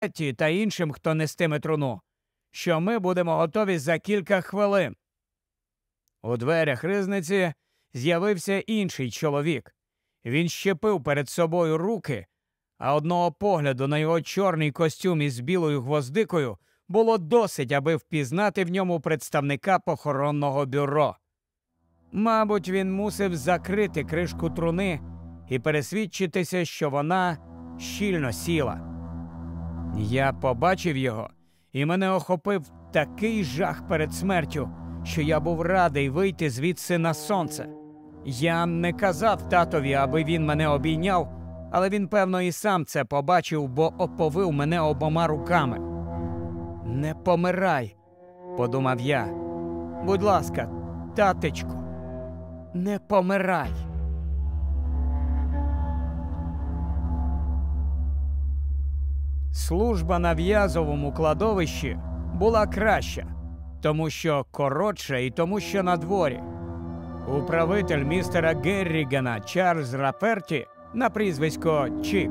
Петті та іншим, хто нестиме труну, що ми будемо готові за кілька хвилин. У дверях ризниці з'явився інший чоловік. Він щепив перед собою руки, а одного погляду на його чорний костюм із білою гвоздикою було досить, аби впізнати в ньому представника похоронного бюро. Мабуть, він мусив закрити кришку труни і пересвідчитися, що вона щільно сіла. Я побачив його, і мене охопив такий жах перед смертю, що я був радий вийти звідси на сонце. Я не казав татові, аби він мене обійняв, але він, певно, і сам це побачив, бо оповив мене обома руками. Не помирай, подумав я. Будь ласка, татечку, не помирай. Служба на в'язовому кладовищі була краща, тому що коротша і тому, що на дворі. Управитель містера Геррігана Чарльз Раперті на прізвисько Чік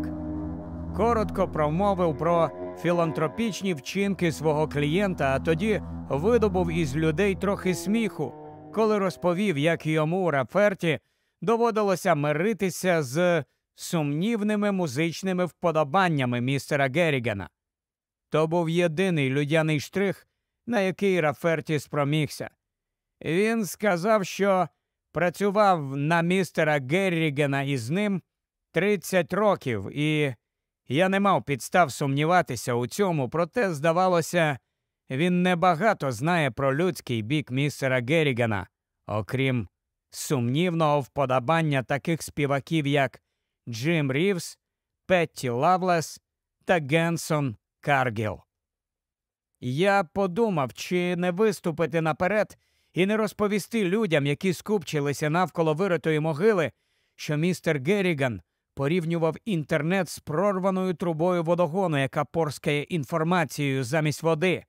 коротко промовив про філантропічні вчинки свого клієнта, а тоді видобув із людей трохи сміху, коли розповів, як йому Раферті доводилося миритися з сумнівними музичними вподобаннями містера Геррігана. То був єдиний людяний штрих, на який Раферті спромігся. Він сказав, що працював на містера Геррігана із ним 30 років, і я не мав підстав сумніватися у цьому, проте, здавалося, він небагато знає про людський бік містера Геррігана, окрім сумнівного вподобання таких співаків, як Джим Рівс, Петті Лавлес та Генсон Каргіл. Я подумав, чи не виступити наперед і не розповісти людям, які скупчилися навколо виритої могили, що містер Герріган порівнював інтернет з прорваною трубою водогону, яка порскає інформацією замість води.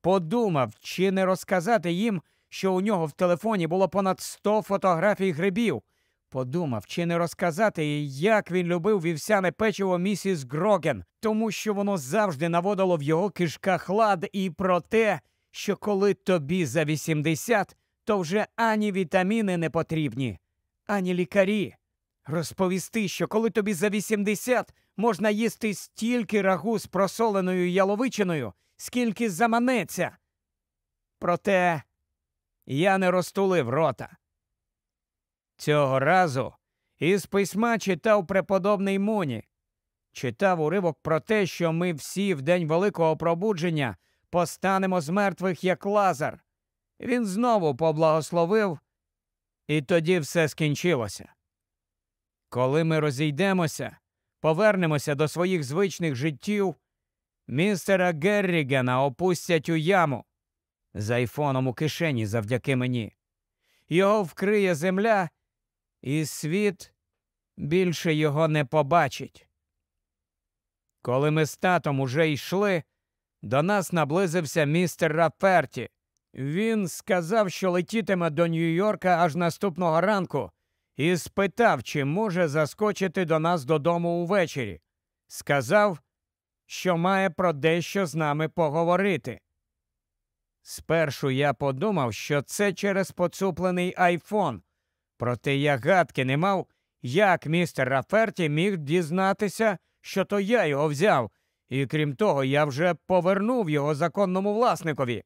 Подумав, чи не розказати їм, що у нього в телефоні було понад 100 фотографій грибів. Подумав, чи не розказати, як він любив вівсяне печиво місіс Гроген, тому що воно завжди наводило в його кишках лад, і про те, що коли тобі за 80, то вже ані вітаміни не потрібні, ані лікарі. Розповісти, що коли тобі за 80, можна їсти стільки рагу з просоленою яловичиною, скільки заманеться. Проте я не розтулив рота. Цього разу із письма читав преподобний Муні, читав уривок про те, що ми всі в день великого пробудження постанемо з мертвих, як лазар. Він знову поблагословив, і тоді все скінчилося. Коли ми розійдемося, повернемося до своїх звичних життів, містера Геррігена опустять у яму з айфоном у кишені завдяки мені. Його вкриє земля, і світ більше його не побачить. Коли ми з татом уже йшли, до нас наблизився містер Раферті. Він сказав, що летітиме до Нью-Йорка аж наступного ранку, і спитав, чи може заскочити до нас додому увечері. Сказав, що має про дещо з нами поговорити. Спершу я подумав, що це через поцуплений айфон, проте я гадки не мав, як містер Раферті міг дізнатися, що то я його взяв, і крім того, я вже повернув його законному власникові.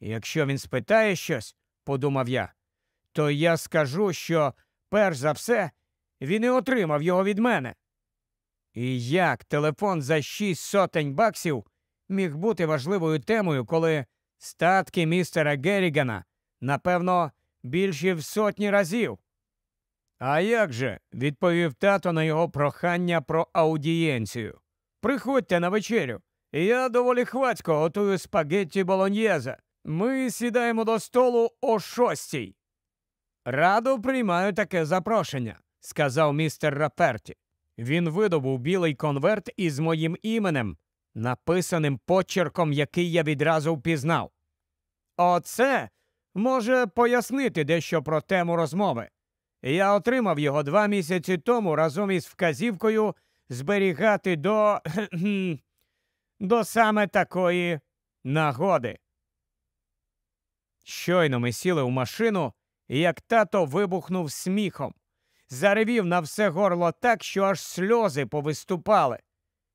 Якщо він спитає щось, подумав я, то я скажу, що, перш за все, він і отримав його від мене. І як телефон за шість сотень баксів міг бути важливою темою, коли статки містера Геррігана, напевно, більші в сотні разів? А як же, відповів тато на його прохання про аудієнцію. Приходьте на вечерю. Я доволі хвацько готую спагетті болоньєза. Ми сідаємо до столу о шостій. Радо приймаю таке запрошення, сказав містер Раперті. Він видобув білий конверт із моїм іменем, написаним почерком, який я відразу впізнав. Оце може пояснити дещо про тему розмови. Я отримав його два місяці тому разом із вказівкою зберігати до до саме такої нагоди. Щойно ми сіли в машину, як тато вибухнув сміхом, заревів на все горло так, що аж сльози повиступали.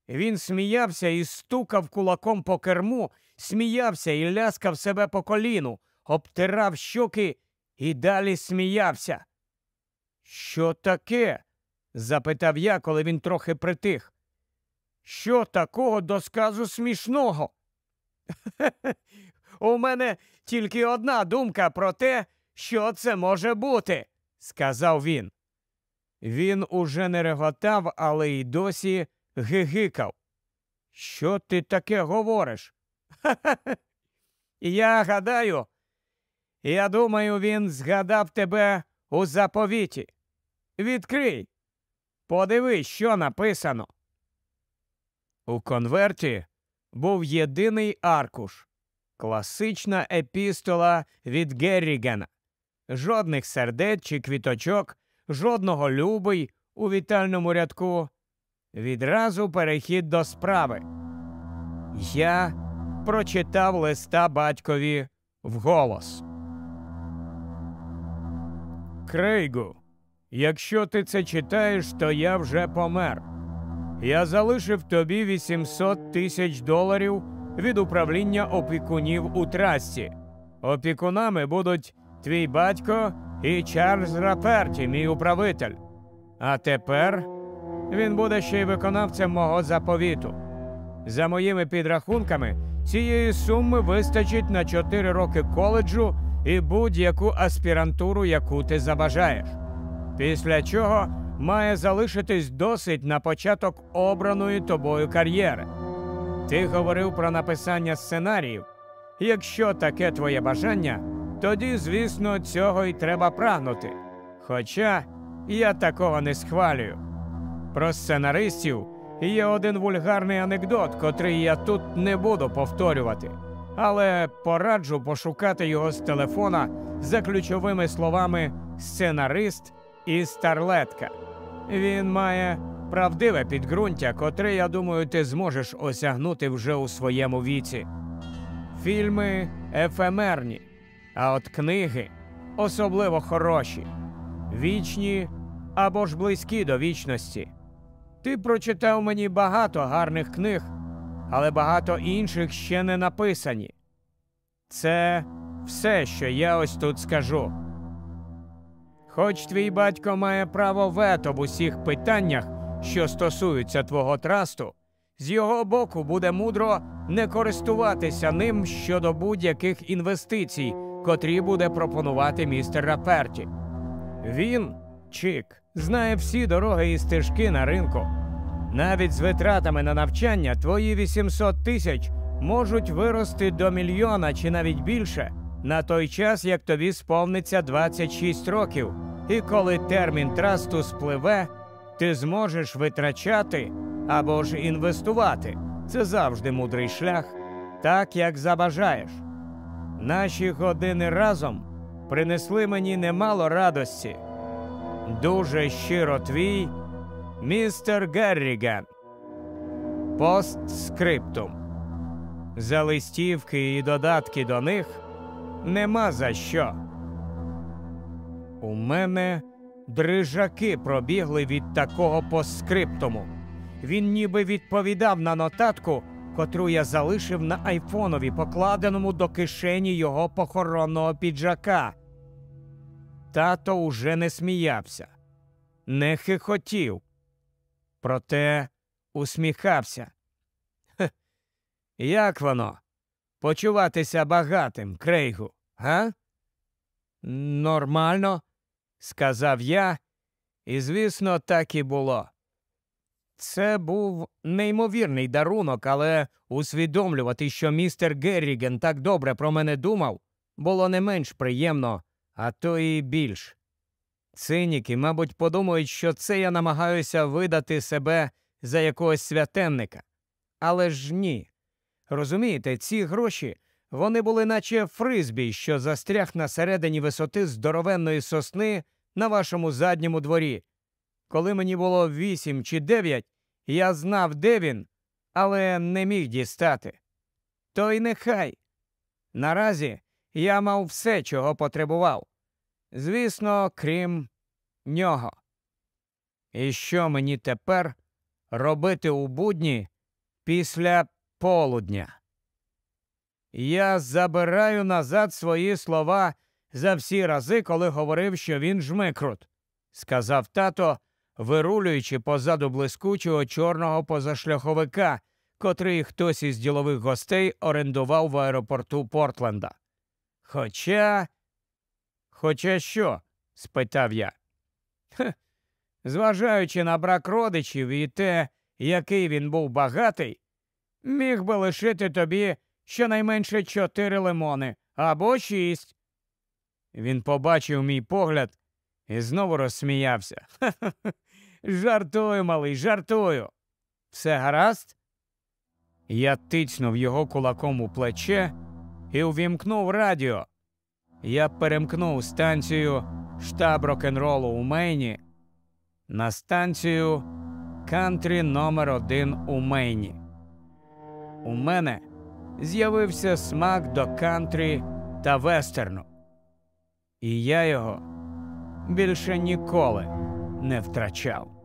Він сміявся і стукав кулаком по керму, сміявся і ляскав себе по коліну, обтирав щоки і далі сміявся. Що таке? запитав я, коли він трохи притих. Що такого до сказу смішного? У мене тільки одна думка про те, що це може бути, сказав він. Він уже не реготав, але й досі гигикав. Що ти таке говориш? Я гадаю, я думаю, він згадав тебе у заповіті. Відкрий. Подивись, що написано. У конверті був єдиний аркуш, класична епістола від Геррігена. Жодних сердець чи квіточок, жодного любий у вітальному рядку. Відразу перехід до справи. Я прочитав листа батькові вголос. Крейгу, якщо ти це читаєш, то я вже помер. Я залишив тобі 800 тисяч доларів від управління опікунів у трасті. Опікунами будуть твій батько і Чарльз Раперті, мій управитель. А тепер він буде ще й виконавцем мого заповіту. За моїми підрахунками, цієї суми вистачить на 4 роки коледжу і будь-яку аспірантуру, яку ти забажаєш. Після чого має залишитись досить на початок обраної тобою кар'єри. Ти говорив про написання сценаріїв. Якщо таке твоє бажання, тоді, звісно, цього й треба прагнути. Хоча я такого не схвалюю. Про сценаристів є один вульгарний анекдот, котрий я тут не буду повторювати, але пораджу пошукати його з телефона за ключовими словами сценарист і старлетка. Він має правдиве підґрунтя, котре, я думаю, ти зможеш осягнути вже у своєму віці. Фільми ефемерні, а от книги особливо хороші, вічні або ж близькі до вічності. Ти прочитав мені багато гарних книг, але багато інших ще не написані. Це все, що я ось тут скажу. Хоч твій батько має право вето в усіх питаннях, що стосуються твого трасту, з його боку буде мудро не користуватися ним щодо будь-яких інвестицій, котрі буде пропонувати містер Раперті. Він, Чик, знає всі дороги і стежки на ринку. Навіть з витратами на навчання твої 800 тисяч можуть вирости до мільйона чи навіть більше на той час, як тобі сповниться 26 років, і коли термін трасту спливе, ти зможеш витрачати або ж інвестувати. Це завжди мудрий шлях, так як забажаєш. Наші години разом принесли мені немало радості. Дуже щиро твій, містер Герріган. Постскриптум. За листівки і додатки до них нема за що. У мене дрижаки пробігли від такого постскриптуму. Він ніби відповідав на нотатку, котру я залишив на айфонові, покладеному до кишені його похоронного піджака. Тато уже не сміявся, не хихотів, проте усміхався. Як воно? Почуватися багатим, Крейгу, га? Нормально, сказав я, і, звісно, так і було. Це був неймовірний дарунок, але усвідомлювати, що містер Герріген так добре про мене думав, було не менш приємно, а то і більш. Циніки, мабуть, подумають, що це я намагаюся видати себе за якогось святенника. Але ж ні. Розумієте, ці гроші вони були наче фризбі, що застряг на середині висоти здоровенної сосни на вашому задньому дворі. Коли мені було вісім чи дев'ять, я знав, де він, але не міг дістати. То й нехай. Наразі я мав все, чого потребував. Звісно, крім нього. І що мені тепер робити у будні після полудня? Я забираю назад свої слова за всі рази, коли говорив, що він жмикрут, сказав тато, вирулюючи позаду блискучого чорного позашляховика, котрий хтось із ділових гостей орендував в аеропорту Портленда. Хоча. Хоча що? спитав я. Хе, зважаючи на брак родичів і те, який він був багатий, міг би лишити тобі щонайменше чотири лимони або шість. Він побачив мій погляд і знову розсміявся. Жартую, малий, жартую. Все гаразд? Я тицнув його кулаком у плече і увімкнув радіо. Я перемкнув станцію штаб рок-н-ролу у Мейні на станцію кантрі номер один у Мейні. У мене з'явився смак до кантрі та вестерну. І я його більше ніколи не втрачав.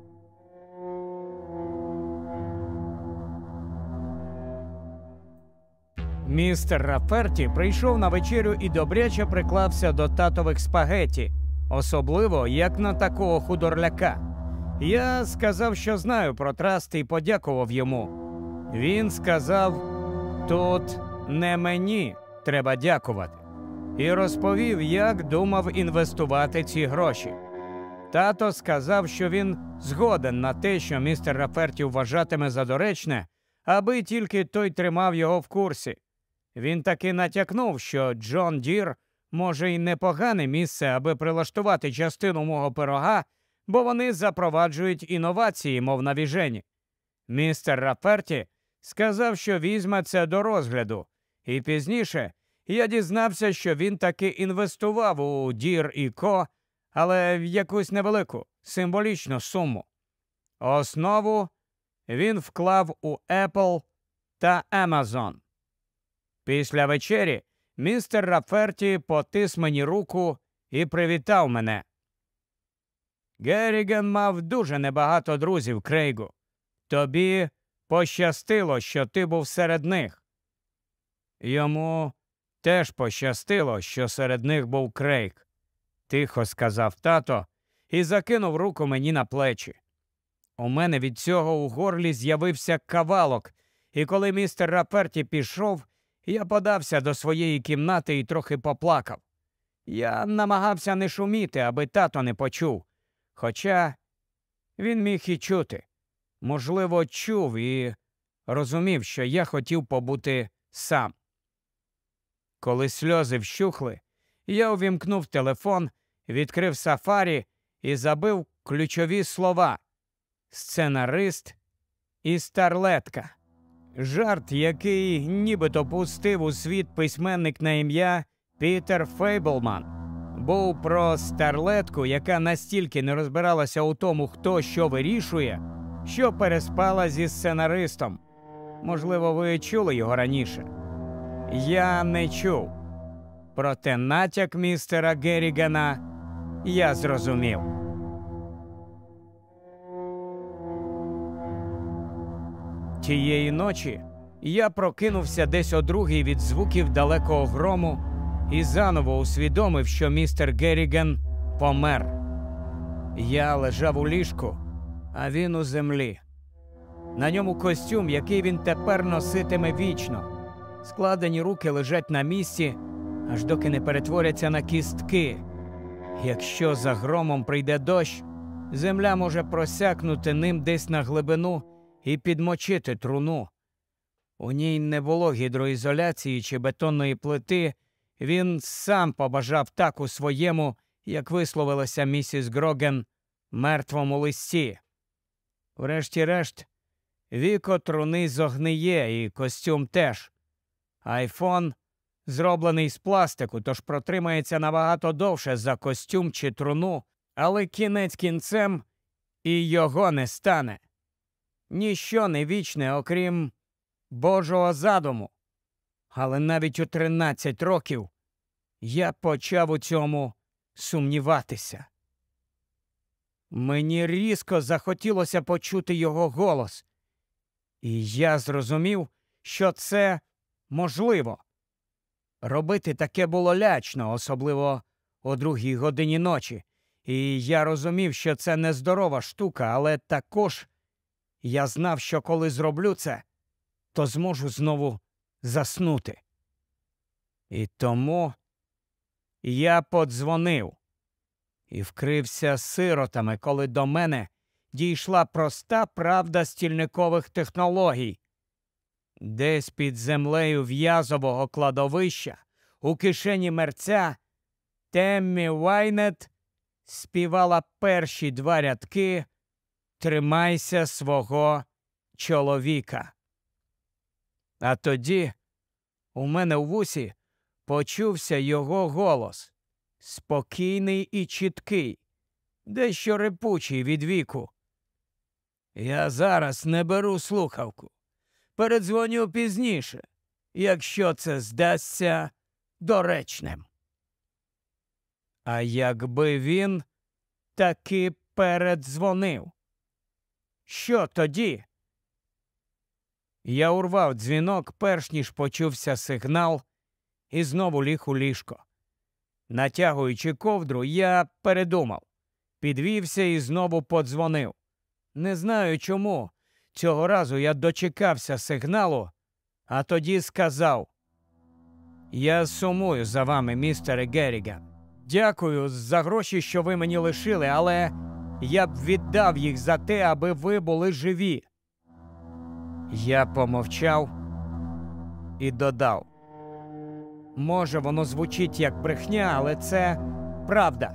Містер Раферті прийшов на вечерю і добряче приклався до татових спагеті, особливо як на такого худорляка. Я сказав, що знаю про траст і подякував йому. Він сказав: тут не мені треба дякувати, і розповів, як думав інвестувати ці гроші. Тато сказав, що він згоден на те, що містер Раферті вважатиме за доречне, аби тільки той тримав його в курсі. Він таки натякнув, що Джон Дір може й непогане місце, аби прилаштувати частину мого пирога, бо вони запроваджують інновації, мов на віжені. Містер Раферті сказав, що візьме це до розгляду, і пізніше я дізнався, що він таки інвестував у Дір і Ко, але в якусь невелику символічну суму. Основу він вклав у Apple та Amazon. Після вечері містер Раферті потис мені руку і привітав мене. Герріген мав дуже небагато друзів, Крейгу. Тобі пощастило, що ти був серед них. Йому теж пощастило, що серед них був Крейг, тихо сказав тато і закинув руку мені на плечі. У мене від цього у горлі з'явився кавалок, і коли містер Раперті пішов, я подався до своєї кімнати і трохи поплакав. Я намагався не шуміти, аби тато не почув. Хоча він міг і чути. Можливо, чув і розумів, що я хотів побути сам. Коли сльози вщухли, я увімкнув телефон, відкрив сафарі і забив ключові слова сценарист і старлетка. Жарт, який нібито пустив у світ письменник на ім'я Пітер Фейблман, був про старлетку, яка настільки не розбиралася у тому, хто що вирішує, що переспала зі сценаристом. Можливо, ви чули його раніше. Я не чув. Проте натяк містера Геррігана я зрозумів. Тієї ночі я прокинувся десь о другій від звуків далекого грому і заново усвідомив, що містер Герріген помер. Я лежав у ліжку, а він у землі. На ньому костюм, який він тепер носитиме вічно. Складені руки лежать на місці, аж доки не перетворяться на кістки. Якщо за громом прийде дощ, земля може просякнути ним десь на глибину і підмочити труну. У ній не було гідроізоляції чи бетонної плити. Він сам побажав так у своєму, як висловилася місіс Гроген, мертвому листі. Врешті-решт, віко труни зогниє, і костюм теж. Айфон зроблений з пластику, тож протримається набагато довше за костюм чи труну, але кінець кінцем і його не стане ніщо не вічне, окрім Божого задуму. Але навіть у 13 років я почав у цьому сумніватися. Мені різко захотілося почути його голос, і я зрозумів, що це можливо. Робити таке було лячно, особливо о другій годині ночі, і я розумів, що це нездорова штука, але також я знав, що коли зроблю це, то зможу знову заснути. І тому я подзвонив і вкрився сиротами, коли до мене дійшла проста правда стільникових технологій. Десь під землею В'язового кладовища, у кишені мерця, Теммі Вайнет співала перші два рядки Тримайся свого чоловіка. А тоді у мене в вусі почувся його голос спокійний і чіткий, дещо рипучий від віку. Я зараз не беру слухавку. Передзвоню пізніше, якщо це здасться доречним. А якби він таки передзвонив, що тоді? Я урвав дзвінок, перш ніж почувся сигнал, і знову ліг у ліжко. Натягуючи ковдру, я передумав, підвівся і знову подзвонив. Не знаю чому. Цього разу я дочекався сигналу, а тоді сказав: Я сумую за вами, містере Герріган. Дякую за гроші, що ви мені лишили, але я б віддав їх за те, аби ви були живі. Я помовчав і додав. Може, воно звучить як брехня, але це правда.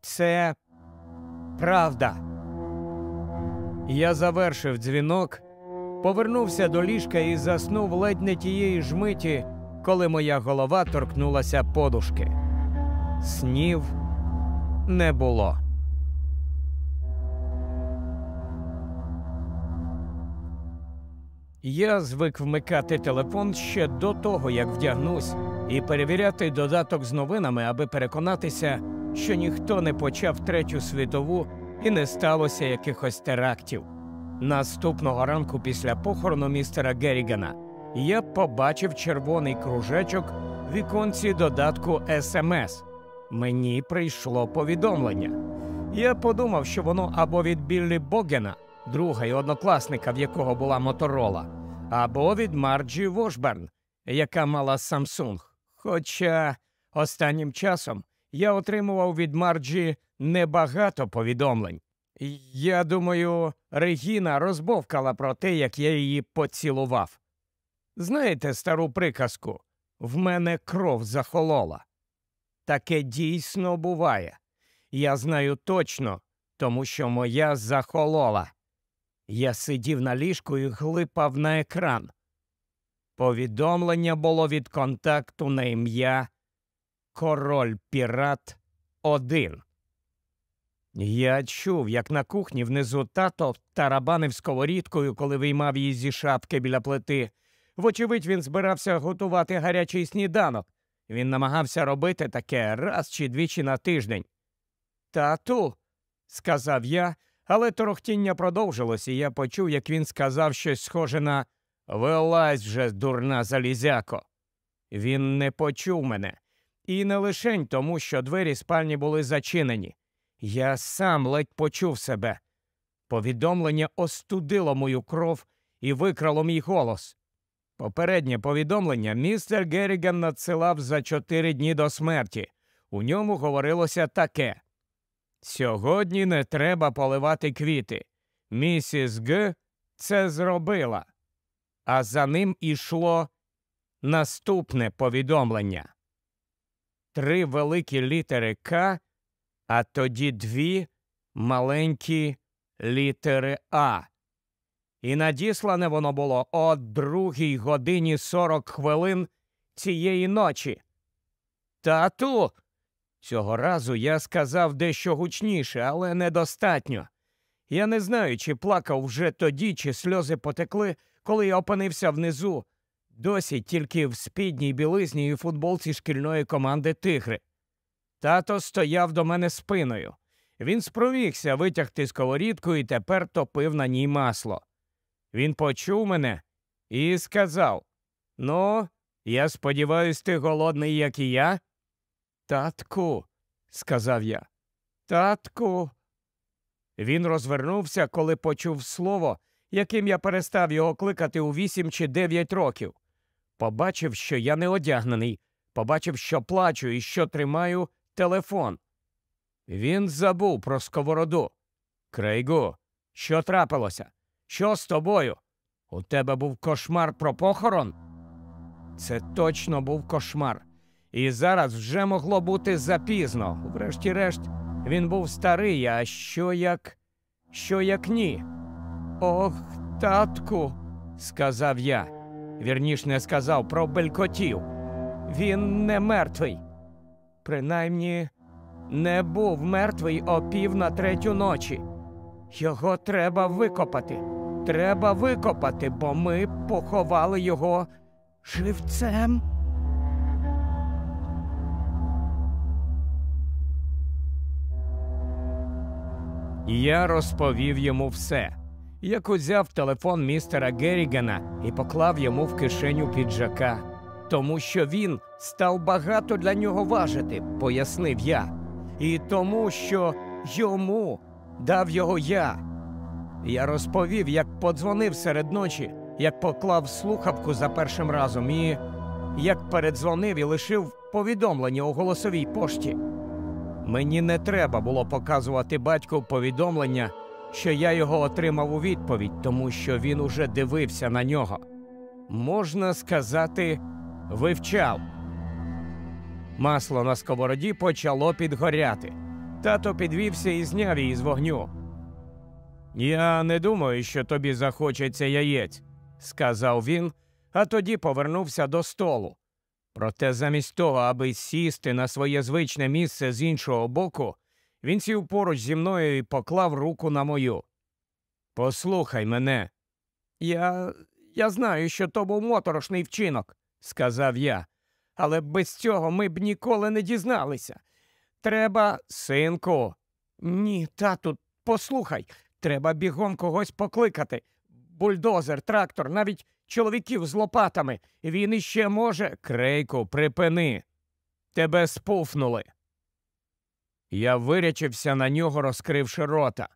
Це правда. Я завершив дзвінок, повернувся до ліжка і заснув ледь не тієї ж миті, коли моя голова торкнулася подушки. Снів не було. Я звик вмикати телефон ще до того, як вдягнусь, і перевіряти додаток з новинами, аби переконатися, що ніхто не почав третю світову і не сталося якихось терактів. Наступного ранку після похорону містера Геррігана я побачив червоний кружечок в віконці додатку СМС. Мені прийшло повідомлення. Я подумав, що воно або від Біллі Богена, друга й однокласника, в якого була моторола, або від Марджі Вошберн, яка мала Samsung. Хоча останнім часом я отримував від Марджі небагато повідомлень. Я думаю, Регіна розбовкала про те, як я її поцілував. Знаєте стару приказку в мене кров захолола. Таке дійсно буває. Я знаю точно, тому що моя захолола. Я сидів на ліжку і глипав на екран. Повідомлення було від контакту на ім'я Король Пірат 1. Я чув, як на кухні внизу тато тарабанив сковорідкою, коли виймав її зі шапки біля плити. Вочевидь, він збирався готувати гарячий сніданок. Він намагався робити таке раз чи двічі на тиждень. Тату, сказав я, але торохтіння продовжилось, і я почув, як він сказав щось схоже на Вилазь вже, дурна залізяко. Він не почув мене, і не лишень тому, що двері спальні були зачинені. Я сам ледь почув себе. Повідомлення остудило мою кров і викрало мій голос. Попереднє повідомлення містер Герріган надсилав за чотири дні до смерті. У ньому говорилося таке Сьогодні не треба поливати квіти. Місіс Г це зробила. А за ним ішло наступне повідомлення. Три великі літери К, а тоді дві маленькі літери А. І надіслане воно було о другій годині сорок хвилин цієї ночі. Тату. Цього разу я сказав дещо гучніше, але недостатньо. Я не знаю, чи плакав вже тоді, чи сльози потекли, коли я опинився внизу, досі тільки в спідній білизні і футболці шкільної команди Тигри. Тато стояв до мене спиною. Він спромігся витягти сковорідку і тепер топив на ній масло. Він почув мене і сказав Ну, я сподіваюсь, ти голодний, як і я. Татку, сказав я. Татку. Він розвернувся, коли почув слово, яким я перестав його кликати у вісім чи дев'ять років. Побачив, що я не одягнений, побачив, що плачу і що тримаю телефон. Він забув про сковороду. Крейгу, що трапилося? Що з тобою? У тебе був кошмар про похорон? Це точно був кошмар. І зараз вже могло бути запізно. Врешті-решт, він був старий, а що як. що як ні? Ох, татку, сказав я. Вірніш не сказав про белькотів. Він не мертвий. Принаймні, не був мертвий о пів на третю ночі. Його треба викопати. Треба викопати, бо ми поховали його живцем. Я розповів йому все. Як узяв телефон містера Геррігана і поклав йому в кишеню піджака, тому що він став багато для нього важити, пояснив я, і тому, що йому дав його я. Я розповів, як подзвонив серед ночі, як поклав слухавку за першим разом і як передзвонив і лишив повідомлення у голосовій пошті. Мені не треба було показувати батьку повідомлення, що я його отримав у відповідь, тому що він уже дивився на нього. Можна сказати, вивчав. Масло на сковороді почало підгоряти. Тато підвівся і зняв її з вогню. Я не думаю, що тобі захочеться яєць, сказав він, а тоді повернувся до столу. Проте замість того, аби сісти на своє звичне місце з іншого боку, він сів поруч зі мною і поклав руку на мою. Послухай мене. Я я знаю, що то був моторошний вчинок, сказав я, але без цього ми б ніколи не дізналися. Треба, синку. Ні, тату, послухай, треба бігом когось покликати. Бульдозер, трактор, навіть чоловіків з лопатами. Він іще може. Крейку, припини. Тебе спуфнули. Я вирячився на нього, розкривши рота.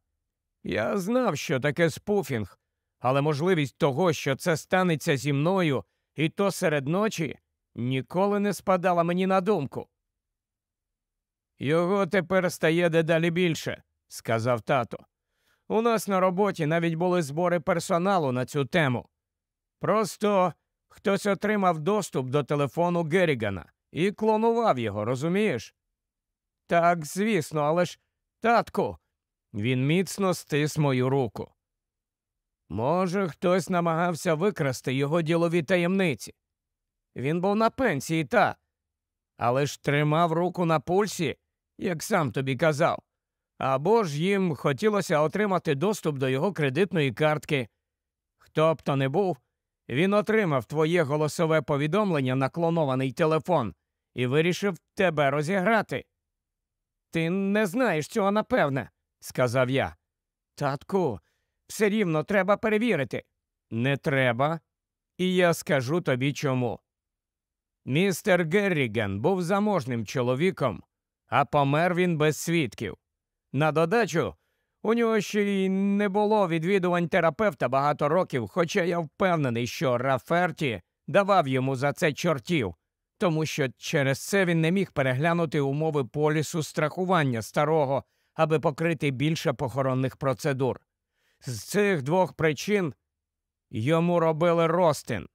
Я знав, що таке спуфінг, але можливість того, що це станеться зі мною, і то серед ночі, ніколи не спадала мені на думку. Його тепер стає дедалі більше, сказав тато. У нас на роботі навіть були збори персоналу на цю тему. Просто хтось отримав доступ до телефону Геррігана і клонував його, розумієш? Так, звісно, але ж, татку, він міцно стис мою руку. Може, хтось намагався викрасти його ділові таємниці. Він був на пенсії, та, але ж тримав руку на пульсі, як сам тобі казав. Або ж їм хотілося отримати доступ до його кредитної картки. Хто б то не був, він отримав твоє голосове повідомлення на клонований телефон і вирішив тебе розіграти. Ти не знаєш цього напевне, сказав я. Татку, все рівно треба перевірити. Не треба, і я скажу тобі чому. Містер Герріган був заможним чоловіком, а помер він без свідків. На додачу, у нього ще й не було відвідувань терапевта багато років, хоча я впевнений, що Раферті давав йому за це чортів, тому що через це він не міг переглянути умови полісу страхування старого, аби покрити більше похоронних процедур. З цих двох причин йому робили ростин.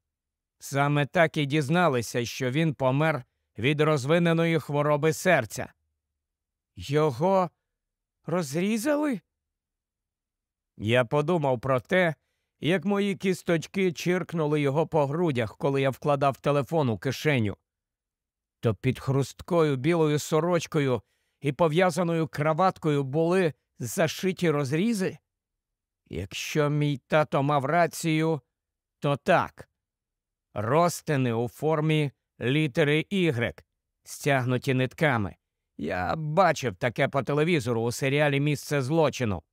Саме так і дізналися, що він помер від розвиненої хвороби серця. Його розрізали? Я подумав про те, як мої кісточки чиркнули його по грудях, коли я вкладав телефон у кишеню. То під хрусткою білою сорочкою і пов'язаною краваткою були зашиті розрізи? Якщо мій тато мав рацію, то так. Розтини у формі літери Y, стягнуті нитками. Я бачив таке по телевізору у серіалі Місце злочину.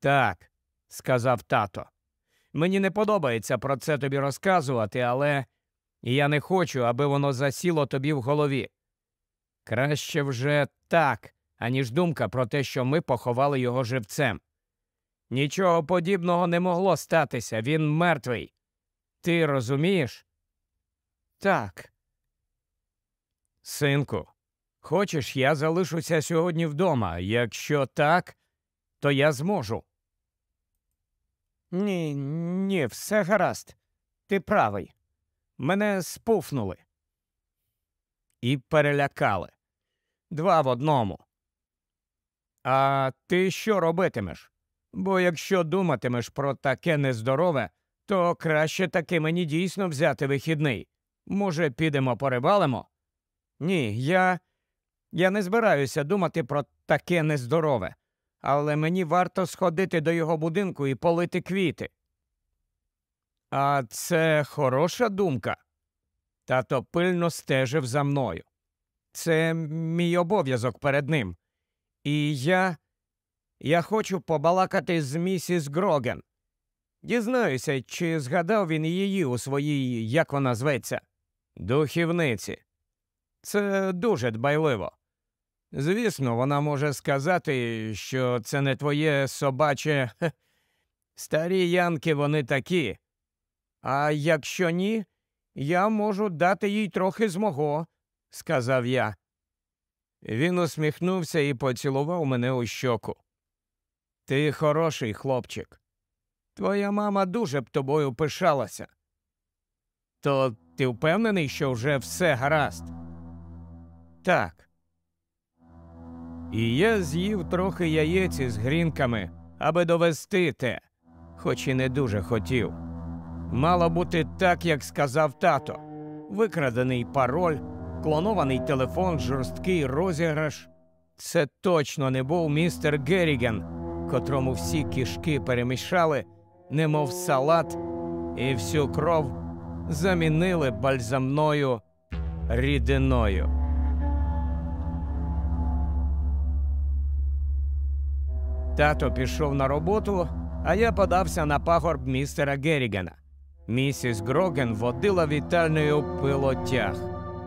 Так, сказав тато. Мені не подобається про це тобі розказувати, але я не хочу, аби воно засіло тобі в голові. Краще вже так, аніж думка про те, що ми поховали його живцем. Нічого подібного не могло статися, він мертвий. Ти розумієш? Так. Синку, хочеш, я залишуся сьогодні вдома. Якщо так, то я зможу. Ні, ні, все гаразд. Ти правий. Мене спуфнули. І перелякали. Два в одному. А ти що робитимеш? Бо якщо думатимеш про таке нездорове, то краще таки мені дійсно взяти вихідний. Може, підемо порибалимо? Ні, я. Я не збираюся думати про таке нездорове, але мені варто сходити до його будинку і полити квіти. А це хороша думка. Тато пильно стежив за мною. Це мій обов'язок перед ним. І я. Я хочу побалакати з місіс Гроген. Дізнаюся, чи згадав він її у своїй, як вона зветься, духівниці. Це дуже дбайливо. Звісно, вона може сказати, що це не твоє собаче. Старі янки вони такі. А якщо ні, я можу дати їй трохи з мого, сказав я. Він усміхнувся і поцілував мене у щоку. Ти хороший хлопчик. Твоя мама дуже б тобою пишалася. То ти впевнений, що вже все гаразд? Так. І я з'їв трохи яєць із грінками, аби довести те, хоч і не дуже хотів. Мало бути так, як сказав тато викрадений пароль, клонований телефон, жорсткий розіграш. Це точно не був містер Герріген, котрому всі кішки перемішали, немов салат, і всю кров замінили бальзамною рідиною. Тато пішов на роботу, а я подався на пагорб містера Геррігана. Місіс Гроген водила вітальною пилотяг.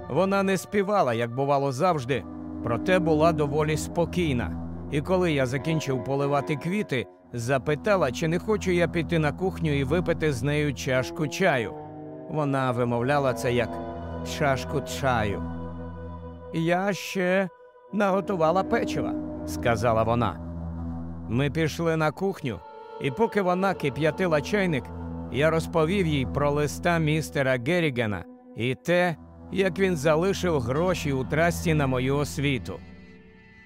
Вона не співала, як бувало завжди, проте була доволі спокійна. І коли я закінчив поливати квіти, запитала, чи не хочу я піти на кухню і випити з нею чашку чаю. Вона вимовляла це як чашку чаю. Я ще наготувала печива, сказала вона. Ми пішли на кухню, і поки вона кип'ятила чайник, я розповів їй про листа містера Геррігана і те, як він залишив гроші у трасті на мою освіту.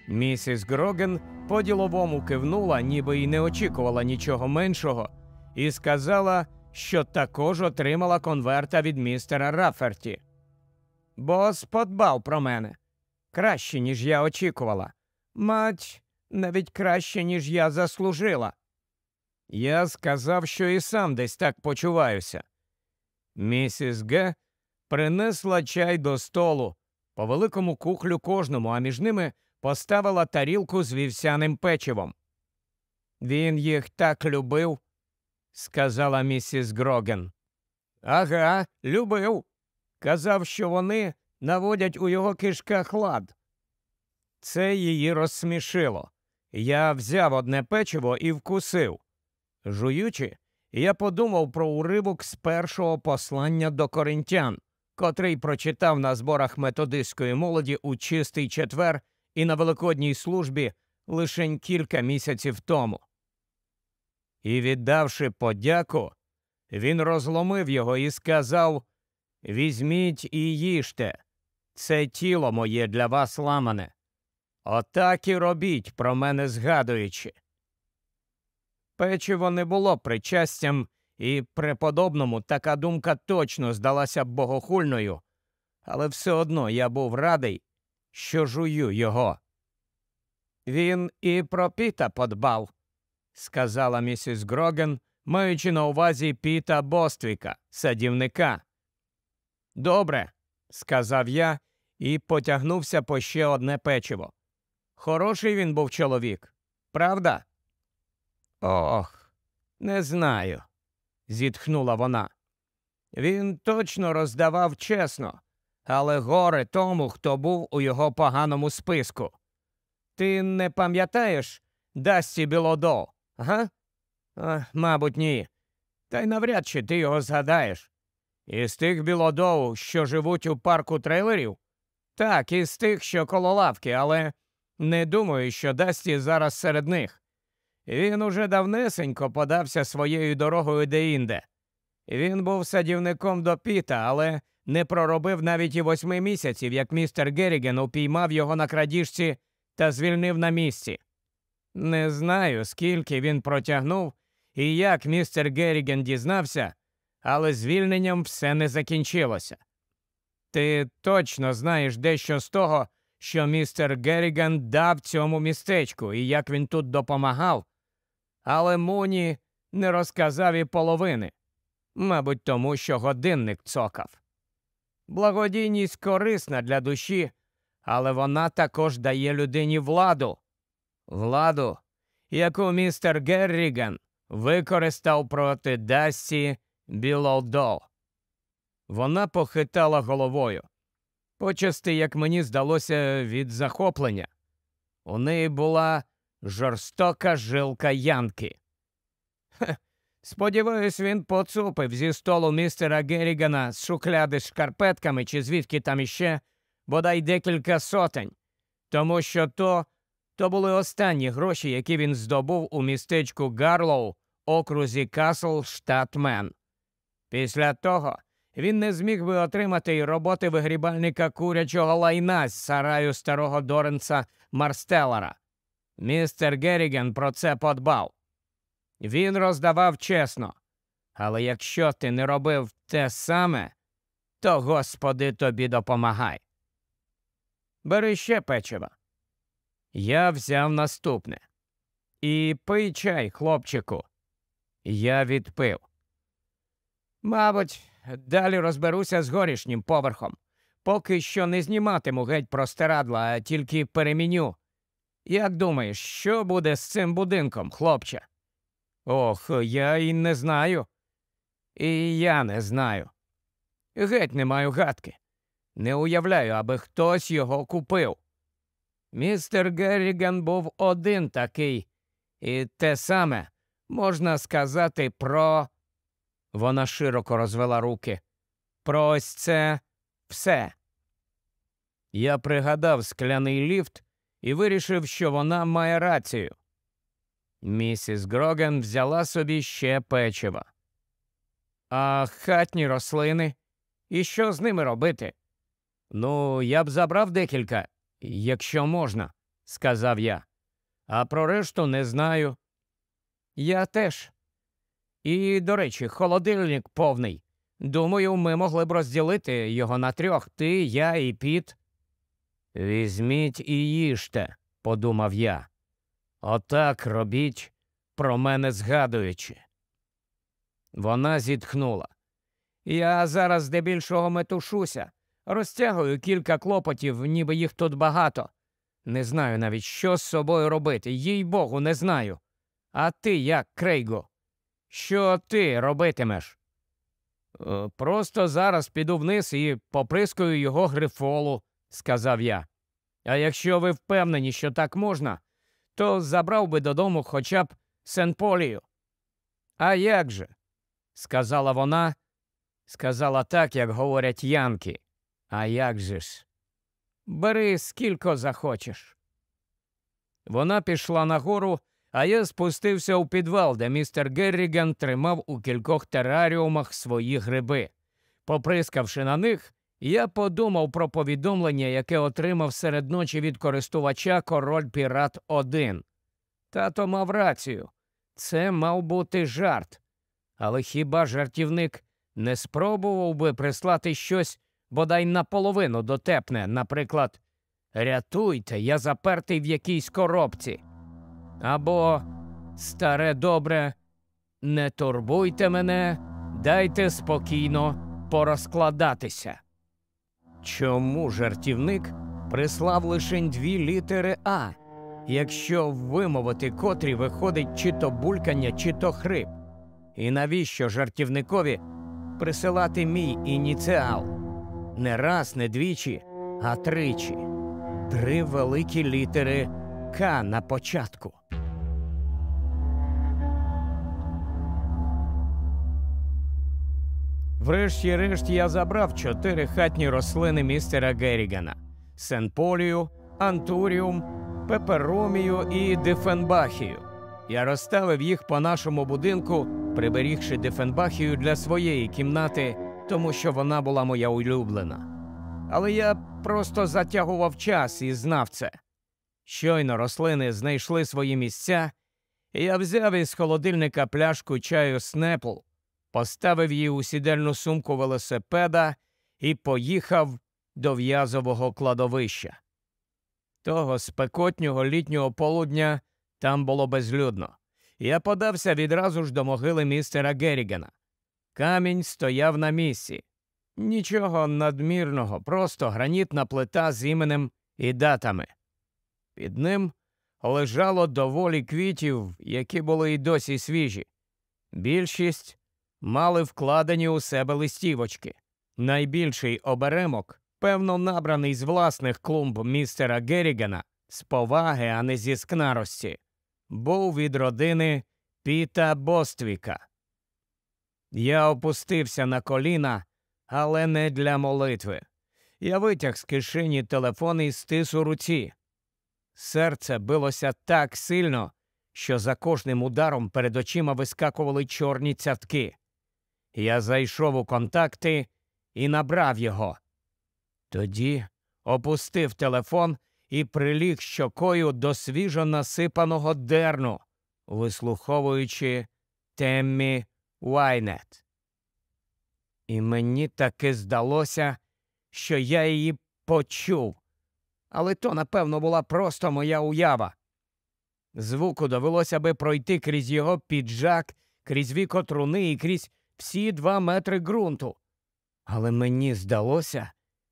Місіс Гроген по-діловому кивнула, ніби й не очікувала нічого меншого, і сказала, що також отримала конверта від містера Раферті. Бос подбав про мене краще, ніж я очікувала. Мать, навіть краще, ніж я заслужила. Я сказав, що і сам десь так почуваюся. Місіс Г. принесла чай до столу, по великому кухлю кожному, а між ними поставила тарілку з вівсяним печивом. Він їх так любив, сказала місіс Гроген. Ага, любив. Казав, що вони наводять у його кишках лад. Це її розсмішило. Я взяв одне печиво і вкусив. Жуючи, я подумав про уривок з першого послання до коринтян, котрий прочитав на зборах методистської молоді у чистий четвер і на великодній службі лише кілька місяців тому. І, віддавши подяку, він розломив його і сказав Візьміть і їжте, це тіло моє для вас ламане. Отак і робіть, про мене згадуючи. Печиво не було причастям, і преподобному така думка точно здалася б богохульною, але все одно я був радий, що жую його. Він і про піта подбав, сказала місіс Гроген, маючи на увазі Піта Боствіка, садівника. Добре, сказав я і потягнувся по ще одне печиво. Хороший він був чоловік, правда? Ох, не знаю, зітхнула вона. Він точно роздавав чесно, але горе тому, хто був у його поганому списку. Ти не пам'ятаєш Дасті Білодо, га? А, Мабуть, ні. Та й навряд чи ти його згадаєш. Із тих білодоу, що живуть у парку трейлерів? Так, із тих, що коло лавки, але не думаю, що Дасті зараз серед них. Він уже давнесенько подався своєю дорогою деінде. Він був садівником до піта, але не проробив навіть і восьми місяців, як містер Герріген упіймав його на крадіжці та звільнив на місці. Не знаю, скільки він протягнув і як містер Герріген дізнався, але звільненням все не закінчилося. Ти точно знаєш дещо з того, що містер Герріган дав цьому містечку і як він тут допомагав, але Муні не розказав і половини, мабуть, тому що годинник цокав. Благодійність корисна для душі, але вона також дає людині владу. Владу, яку містер Герріган використав проти Дасті Білолдо. Вона похитала головою. Почасти, як мені здалося, від захоплення. У неї була жорстока жилка Янки. Хе, сподіваюсь, він поцупив зі столу містера Геррігана з шухляди з шкарпетками чи звідки там іще, бодай декілька сотень, тому що то, то були останні гроші, які він здобув у містечку Гарлоу, окрузі Касл, штат Мен. Після того він не зміг би отримати й роботи вигрібальника курячого лайна з сараю старого Доренца Марстеллера. Містер Герріген про це подбав. Він роздавав чесно. Але якщо ти не робив те саме, то Господи тобі допомагай. Бери ще печива. Я взяв наступне. І пий чай, хлопчику. Я відпив. Мабуть, далі розберуся з горішнім поверхом. Поки що не зніматиму геть простирадла, а тільки переміню. Як думаєш, що буде з цим будинком, хлопче? Ох, я і не знаю. І я не знаю. Геть не маю гадки. Не уявляю, аби хтось його купив. Містер Герріган був один такий, і те саме можна сказати про. Вона широко розвела руки. Про ось це все. Я пригадав скляний ліфт і вирішив, що вона має рацію. Місіс Гроген взяла собі ще печива. А хатні рослини? І що з ними робити? Ну, я б забрав декілька, якщо можна, сказав я. А про решту не знаю. Я теж. І, до речі, холодильник повний. Думаю, ми могли б розділити його на трьох ти, я і піт. Візьміть і їжте, подумав я. Отак робіть, про мене згадуючи. Вона зітхнула. Я зараз здебільшого метушуся, розтягую кілька клопотів, ніби їх тут багато. Не знаю навіть, що з собою робити, їй богу, не знаю. А ти як, Крейго? Що ти робитимеш? «Е, просто зараз піду вниз і поприскую його грифолу, сказав я. А якщо ви впевнені, що так можна, то забрав би додому хоча б Сен-Полію. А як же? сказала вона, сказала так, як говорять янки. А як же ж? Бери скільки захочеш. Вона пішла нагору, а я спустився у підвал, де містер Герріган тримав у кількох тераріумах свої гриби. Поприскавши на них, я подумав про повідомлення, яке отримав серед ночі від користувача король Пірат 1. Тато мав рацію. Це мав бути жарт. Але хіба жартівник не спробував би прислати щось бодай наполовину дотепне, наприклад, Рятуйте, я запертий в якійсь коробці. Або старе добре, Не турбуйте мене, дайте спокійно порозкладатися. Чому жартівник прислав лише дві літери А, якщо вимовити котрі виходить чи то булькання, чи то хрип? І навіщо жартівникові присилати мій ініціал? Не раз, не двічі, а тричі. Три великі літери К на початку. Врешті-решт я забрав чотири хатні рослини містера Геррігана Сенполію, Антуріум, Пеперомію і Дифенбахію. Я розставив їх по нашому будинку, приберігши Дифенбахію для своєї кімнати, тому що вона була моя улюблена. Але я просто затягував час і знав це. Щойно рослини знайшли свої місця, і я взяв із холодильника пляшку чаю Снепл поставив її у сідельну сумку велосипеда і поїхав до в'язового кладовища. Того спекотнього літнього полудня там було безлюдно. Я подався відразу ж до могили містера Геррігана. Камінь стояв на місці. Нічого надмірного, просто гранітна плита з іменем і датами. Під ним лежало доволі квітів, які були й досі свіжі. Більшість мали вкладені у себе листівочки. Найбільший оберемок, певно, набраний з власних клумб містера Геррігана, з поваги, а не зі скнарості, був від родини Піта Боствіка. Я опустився на коліна, але не для молитви. Я витяг з кишені телефон і стис у руці. Серце билося так сильно, що за кожним ударом перед очима вискакували чорні цятки. Я зайшов у контакти і набрав його. Тоді опустив телефон і приліг щокою до свіжо насипаного дерну, вислуховуючи Теммі Уайнет. І мені таки здалося, що я її почув, але то, напевно, була просто моя уява. Звуку довелося би пройти крізь його піджак, крізь віко труни і крізь всі два метри ґрунту. Але мені здалося,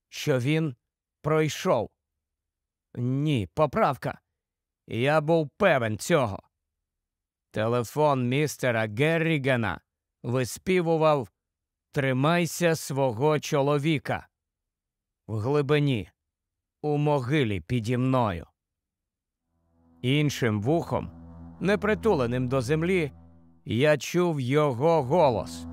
що він пройшов. Ні, поправка. Я був певен цього. Телефон містера Геррігана виспівував Тримайся свого чоловіка. В глибині, у могилі піді мною. Іншим вухом, непритуленим до землі, я чув його голос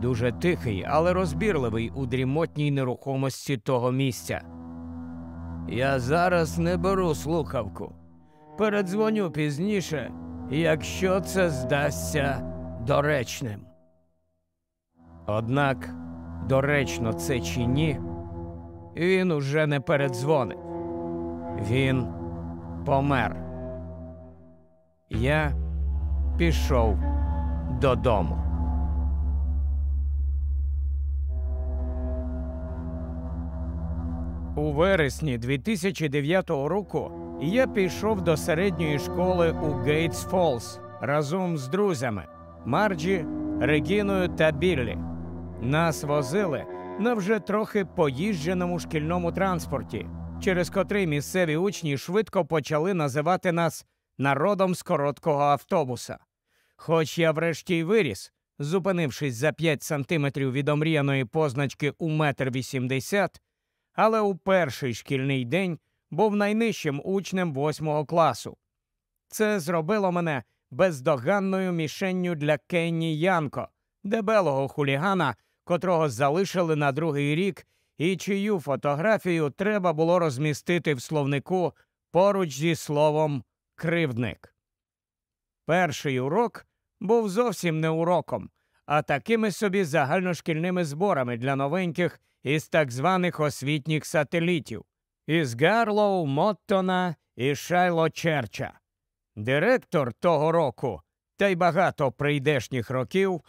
дуже тихий, але розбірливий у дрімотній нерухомості того місця. Я зараз не беру слухавку. Передзвоню пізніше, якщо це здасться доречним. Однак, доречно це чи ні, він уже не передзвонив. Він помер. Я пішов додому. У вересні 2009 року я пішов до середньої школи у Гейтс Фолс разом з друзями Марджі, Регіною та Біллі. Нас возили на вже трохи поїждженому шкільному транспорті, через котрий місцеві учні швидко почали називати нас народом з короткого автобуса. Хоч я врешті й виріс, зупинившись за 5 сантиметрів від омріяної позначки у метр вісімдесят, але у перший шкільний день був найнижчим учнем восьмого класу. Це зробило мене бездоганною мішенню для Кенні Янко, дебелого хулігана, котрого залишили на другий рік, і чию фотографію треба було розмістити в словнику поруч зі словом кривдник. Перший урок був зовсім не уроком, а такими собі загальношкільними зборами для новеньких із так званих освітніх сателітів із Гарлоу, Моттона і Шайло Черча. Директор того року та й багато прийдешніх років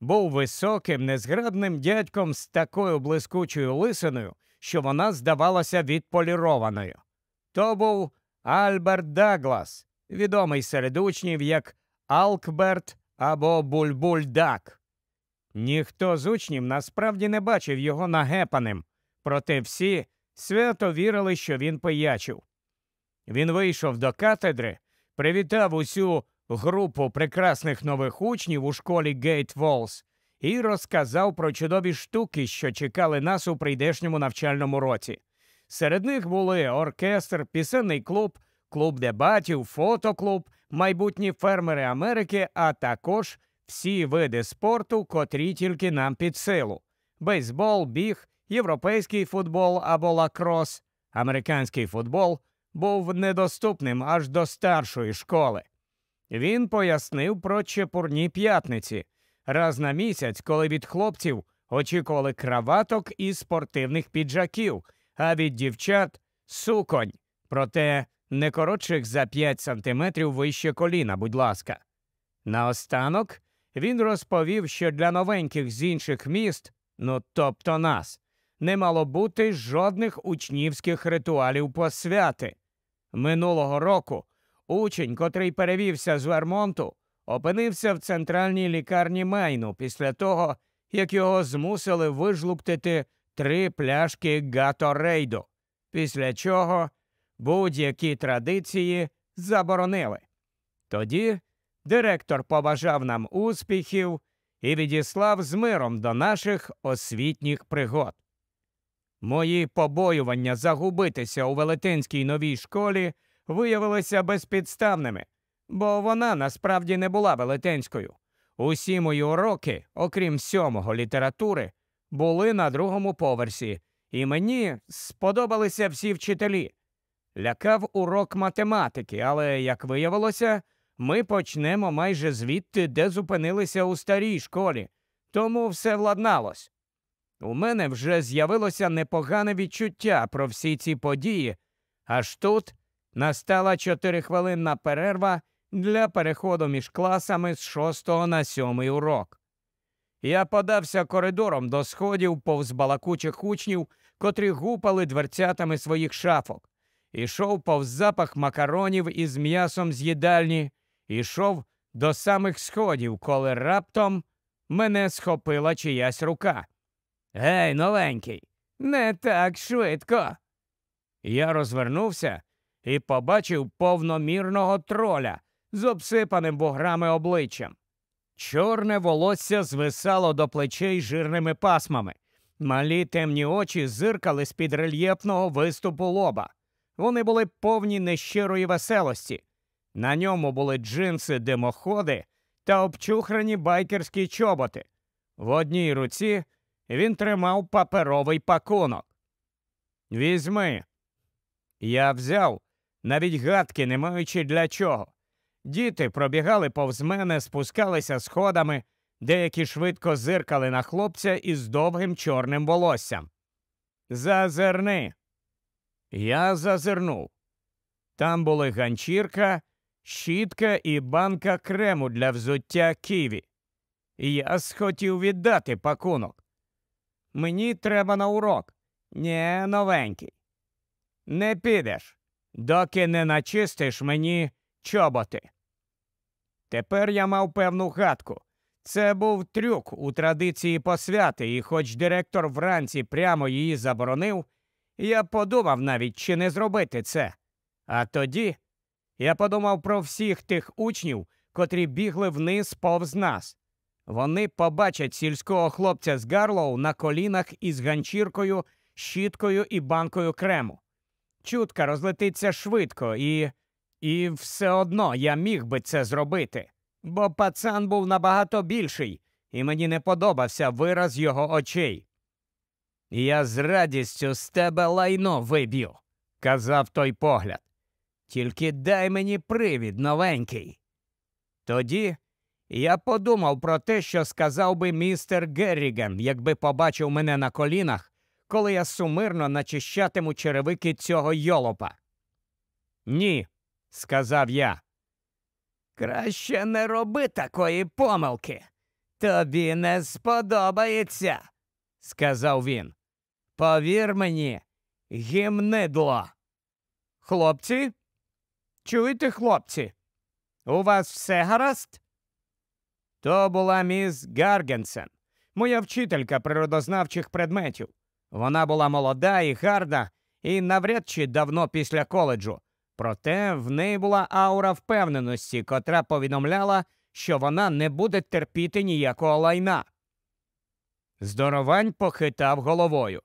був високим, незграбним дядьком з такою блискучою лисиною, що вона здавалася відполірованою. То був Альберт Даглас, відомий серед учнів як Алкберт або Бульбуль-Дак. Ніхто з учнів насправді не бачив його нагепаним, проте всі свято вірили, що він пиячив. Він вийшов до катедри, привітав усю групу прекрасних нових учнів у школі Гейтс Фолс і розказав про чудові штуки, що чекали нас у прийдешньому навчальному році. Серед них були оркестр, пісенний клуб, клуб дебатів, фотоклуб, майбутні фермери Америки, а також всі види спорту, котрі тільки нам під силу: бейсбол, біг, європейський футбол або лакрос, американський футбол був недоступним аж до старшої школи. Він пояснив про чепурні п'ятниці раз на місяць, коли від хлопців очікували краваток і спортивних піджаків, а від дівчат суконь, проте не коротших за 5 сантиметрів вище коліна, будь ласка. Наостанок він розповів, що для новеньких з інших міст, ну тобто нас, не мало бути жодних учнівських ритуалів посвяти. Минулого року учень, котрий перевівся з Вермонту, опинився в центральній лікарні Майну після того, як його змусили вижлуптити три пляшки Гаторейду, після чого будь-які традиції заборонили. Тоді директор побажав нам успіхів і відіслав з миром до наших освітніх пригод. Мої побоювання загубитися у велетенській новій школі виявилися безпідставними, бо вона насправді не була велетенською. Усі мої уроки, окрім сьомого літератури, були на другому поверсі, і мені сподобалися всі вчителі. Лякав урок математики, але, як виявилося, ми почнемо майже звідти, де зупинилися у старій школі, тому все владналось. У мене вже з'явилося непогане відчуття про всі ці події, аж тут настала чотирихвилинна перерва для переходу між класами з шостого на сьомий урок. Я подався коридором до сходів повз балакучих учнів, котрі гупали дверцятами своїх шафок, ішов повз запах макаронів із м'ясом з їдальні, ішов до самих сходів, коли раптом мене схопила чиясь рука. Гей, новенький, не так швидко. Я розвернувся і побачив повномірного троля з обсипаним буграми обличчям. Чорне волосся звисало до плечей жирними пасмами. Малі темні очі зиркали з під рельєфного виступу лоба. Вони були повні нещирої веселості. На ньому були джинси димоходи та обчухрані байкерські чоботи. В одній руці він тримав паперовий пакунок. Візьми. Я взяв, навіть гадки не маючи для чого. Діти пробігали повз мене, спускалися сходами, деякі швидко зиркали на хлопця із довгим чорним волоссям. Зазирни. Я зазирнув. Там були ганчірка, щітка і банка крему для взуття ківі. Я схотів віддати пакунок. Мені треба на урок. Нє новенький. Не підеш, доки не начистиш мені чоботи. Тепер я мав певну гадку. Це був трюк у традиції посвяти, і хоч директор вранці прямо її заборонив, я подумав навіть, чи не зробити це. А тоді я подумав про всіх тих учнів, котрі бігли вниз повз нас. Вони побачать сільського хлопця з Гарлоу на колінах із ганчіркою, щіткою і банкою крему. Чутка розлетиться швидко, і І все одно я міг би це зробити, бо пацан був набагато більший, і мені не подобався вираз його очей. Я з радістю з тебе лайно виб'ю, казав той погляд. Тільки дай мені привід новенький. Тоді я подумав про те, що сказав би містер Герріген, якби побачив мене на колінах, коли я сумирно начищатиму черевики цього йолопа. Ні, сказав я. Краще не роби такої помилки. Тобі не сподобається, сказав він. Повір мені, гімнидло. Хлопці? Чуєте, хлопці? У вас все гаразд? То була міс Гаргенсен, моя вчителька природознавчих предметів. Вона була молода і гарна, і навряд чи давно після коледжу. Проте в неї була аура впевненості, котра повідомляла, що вона не буде терпіти ніякого лайна. Здоровань похитав головою.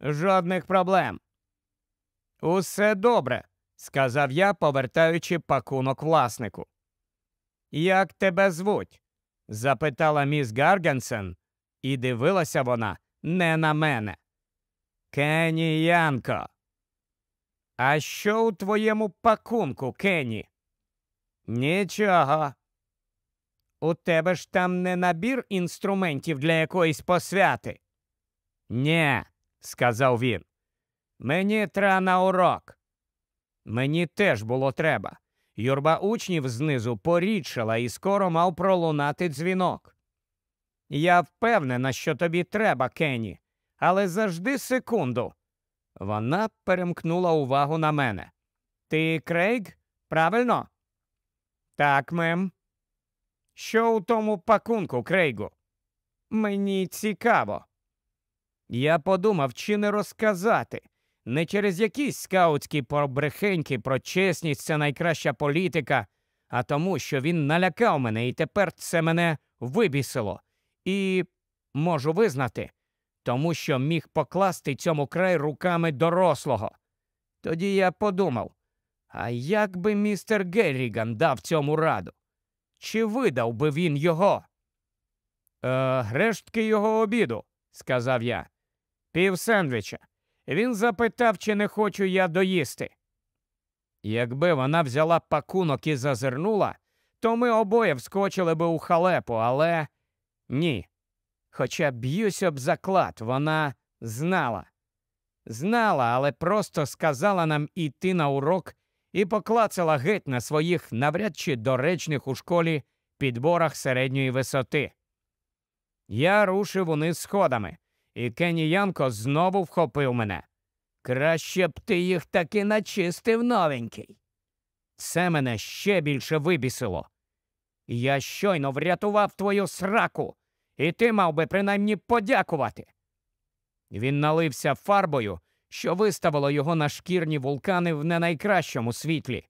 Жодних проблем. Усе добре, сказав я, повертаючи пакунок власнику. Як тебе звуть? запитала міс Гаргенсен, і дивилася вона не на мене. Кенні Янко. А що у твоєму пакунку, Кенні? Нічого. У тебе ж там не набір інструментів для якоїсь посвяти? Нє, сказав він. Мені треба на урок. Мені теж було треба. Юрба учнів знизу порідшала і скоро мав пролунати дзвінок. Я впевнена, що тобі треба, Кенні, але завжди секунду. Вона перемкнула увагу на мене. Ти Крейг? Правильно? Так, мем. Що у тому пакунку, Крейгу? Мені цікаво. Я подумав, чи не розказати. Не через якісь скаутські побрехеньки про чесність це найкраща політика, а тому, що він налякав мене і тепер це мене вибісило. І можу визнати, тому що міг покласти цьому край руками дорослого. Тоді я подумав, а як би містер Герріган дав цьому раду? Чи видав би він його? «Е, Рештки його обіду, сказав я. Пів сендвіча. Він запитав, чи не хочу я доїсти. Якби вона взяла пакунок і зазирнула, то ми обоє вскочили би у халепу, але ні. Хоча б'юсь об заклад, вона знала. Знала, але просто сказала нам іти на урок і поклацала геть на своїх навряд чи доречних у школі підборах середньої висоти. Я рушив униз сходами, і Кенні Янко знову вхопив мене. Краще б ти їх таки начистив новенький. Це мене ще більше вибісило. Я щойно врятував твою сраку, і ти мав би принаймні подякувати. Він налився фарбою, що виставило його на шкірні вулкани в не найкращому світлі.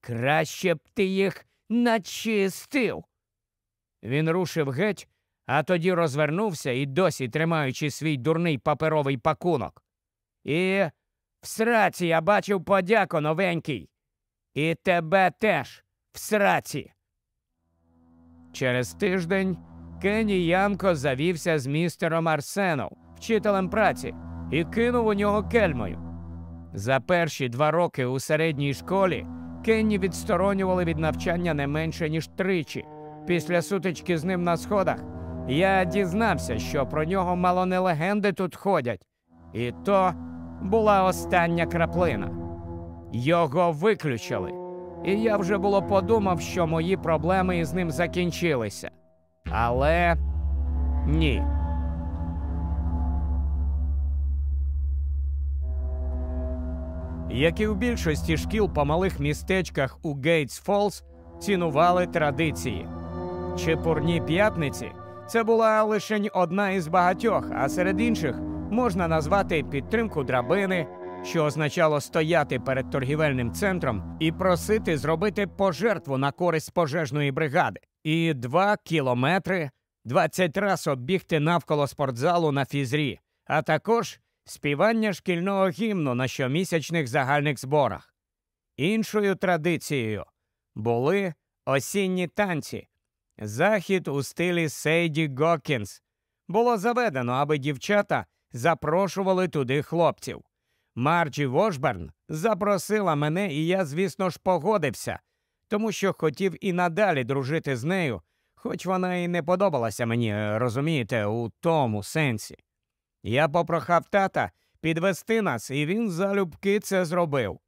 Краще б ти їх начистив. Він рушив геть, а тоді розвернувся і досі тримаючи свій дурний паперовий пакунок. І в сраці я бачив подяку новенький. І тебе теж в сраці. Через тиждень Кенні Янко завівся з містером Арсеном, вчителем праці, і кинув у нього кельмою. За перші два роки у середній школі Кенні відсторонювали від навчання не менше, ніж тричі. Після сутички з ним на сходах я дізнався, що про нього мало не легенди тут ходять. І то була остання краплина. Його виключили, і я вже було подумав, що мої проблеми із ним закінчилися. Але ні. Як і в більшості шкіл по малих містечках у Гейтс Фолз цінували традиції. Чепурні п'ятниці це була лише одна із багатьох, а серед інших можна назвати підтримку драбини, що означало стояти перед торгівельним центром і просити зробити пожертву на користь пожежної бригади, і два кілометри 20 раз оббігти навколо спортзалу на фізрі, а також співання шкільного гімну на щомісячних загальних зборах. Іншою традицією були осінні танці, захід у стилі Сейді Гокінс. Було заведено, аби дівчата запрошували туди хлопців. Марджі Вошберн запросила мене, і я, звісно ж, погодився, тому що хотів і надалі дружити з нею, хоч вона і не подобалася мені, розумієте, у тому сенсі. Я попрохав тата підвести нас, і він залюбки це зробив.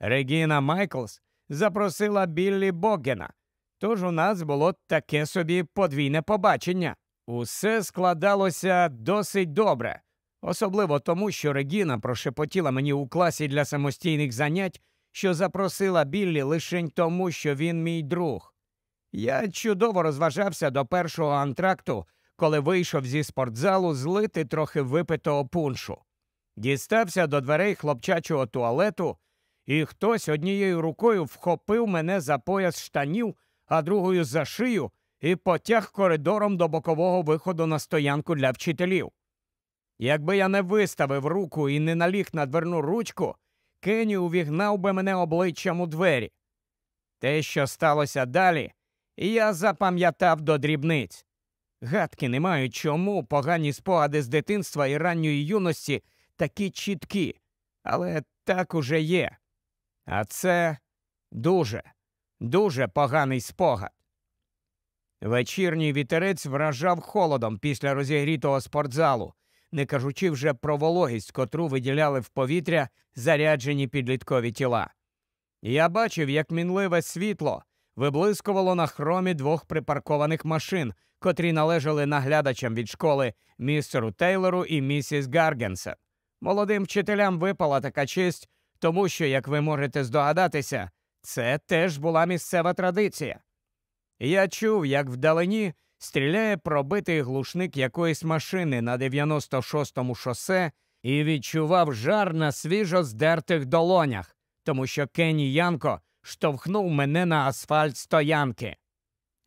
Регіна Майклс запросила Біллі Богена, тож у нас було таке собі подвійне побачення. Усе складалося досить добре, особливо тому, що Регіна прошепотіла мені у класі для самостійних занять, що запросила Біллі лише тому, що він мій друг. Я чудово розважався до першого антракту, коли вийшов зі спортзалу злити трохи випитого пуншу. Дістався до дверей хлопчачого туалету, і хтось однією рукою вхопив мене за пояс штанів, а другою за шию і потяг коридором до бокового виходу на стоянку для вчителів. Якби я не виставив руку і не наліг на дверну ручку, Кенні увігнав би мене обличчям у двері. Те, що сталося далі, я запам'ятав до дрібниць. Гадки не маю, чому погані спогади з дитинства і ранньої юності такі чіткі, але так уже є. А це дуже, дуже поганий спогад. Вечірній вітерець вражав холодом після розігрітого спортзалу, не кажучи вже про вологість, котру виділяли в повітря заряджені підліткові тіла. Я бачив, як мінливе світло виблискувало на хромі двох припаркованих машин, котрі належали наглядачам від школи містеру Тейлору і місіс Гаргенсен. Молодим вчителям випала така честь, тому що, як ви можете здогадатися, це теж була місцева традиція. Я чув, як вдалині стріляє пробитий глушник якоїсь машини на 96-му шосе і відчував жар на свіжо здертих долонях, тому що Кенні Янко штовхнув мене на асфальт стоянки.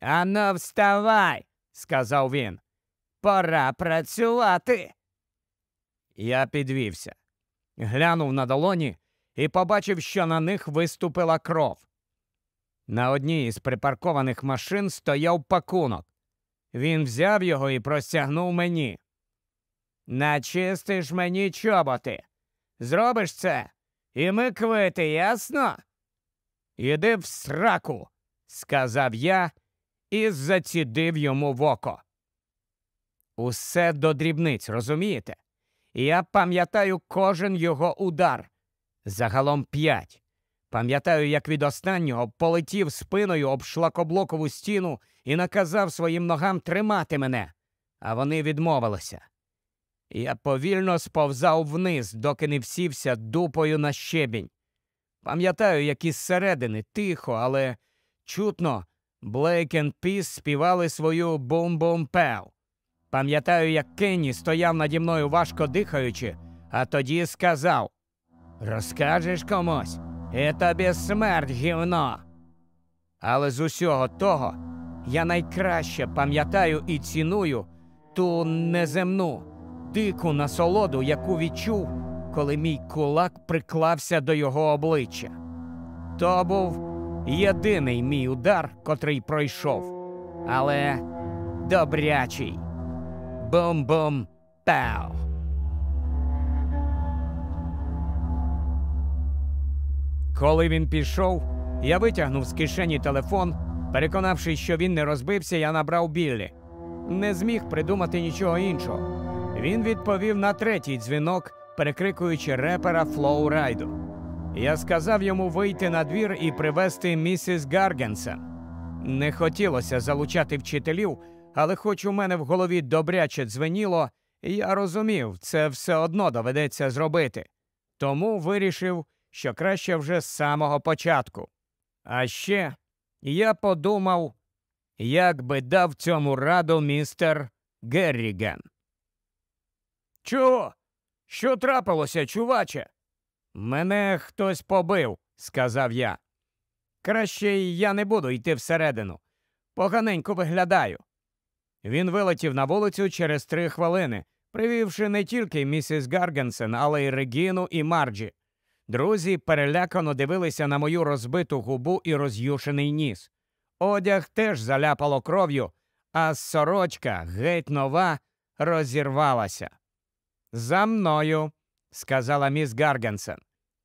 Ано, вставай, сказав він. Пора працювати. Я підвівся, глянув на долоні і побачив, що на них виступила кров. На одній із припаркованих машин стояв пакунок. Він взяв його і простягнув мені. Начистиш мені чоботи. Зробиш це, і ми квити, ясно? Іди в сраку, сказав я і зацідив йому в око. Усе до дрібниць, розумієте? Я пам'ятаю кожен його удар. Загалом п'ять. Пам'ятаю, як від останнього полетів спиною об шлакоблокову стіну і наказав своїм ногам тримати мене, а вони відмовилися. Я повільно сповзав вниз, доки не всівся дупою на щебінь. Пам'ятаю, як із середини тихо, але чутно Блейк енд Піс співали свою бум-бум-пел. Пам'ятаю, як Кенні стояв наді мною важко дихаючи, а тоді сказав Розкажеш комусь, і тобі смерть гівно. Але з усього того я найкраще пам'ятаю і ціную ту неземну, дику насолоду, яку відчув, коли мій кулак приклався до його обличчя. То був єдиний мій удар, котрий пройшов, але добрячий. Бум-бум пау. Коли він пішов, я витягнув з кишені телефон. Переконавшись, що він не розбився, я набрав Біллі. Не зміг придумати нічого іншого. Він відповів на третій дзвінок, перекрикуючи репера Флоурайду. Я сказав йому вийти на двір і привезти місіс Гаргенсен. Не хотілося залучати вчителів, але хоч у мене в голові добряче дзвеніло, я розумів, це все одно доведеться зробити. Тому вирішив, що краще вже з самого початку. А ще я подумав, як би дав цьому раду містер Герріген. Чого? Що трапилося, чуваче? Мене хтось побив, сказав я. Краще я не буду йти всередину. Поганенько виглядаю. Він вилетів на вулицю через три хвилини, привівши не тільки місіс Гаргенсен, але й Регіну і Марджі. Друзі перелякано дивилися на мою розбиту губу і роз'юшений ніс. Одяг теж заляпало кров'ю, а сорочка, геть нова, розірвалася. За мною, сказала міс Гаргенсен.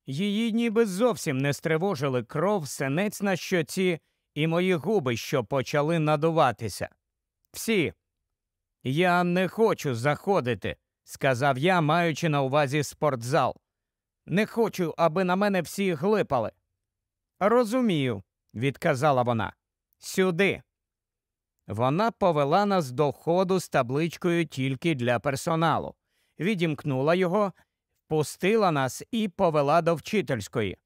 Її ніби зовсім не стривожили кров, синець на щоці і мої губи, що почали надуватися. Всі. Я не хочу заходити, сказав я, маючи на увазі спортзал. Не хочу, аби на мене всі глипали. Розумію, відказала вона. Сюди. Вона повела нас до входу з табличкою тільки для персоналу, відімкнула його, впустила нас і повела до вчительської.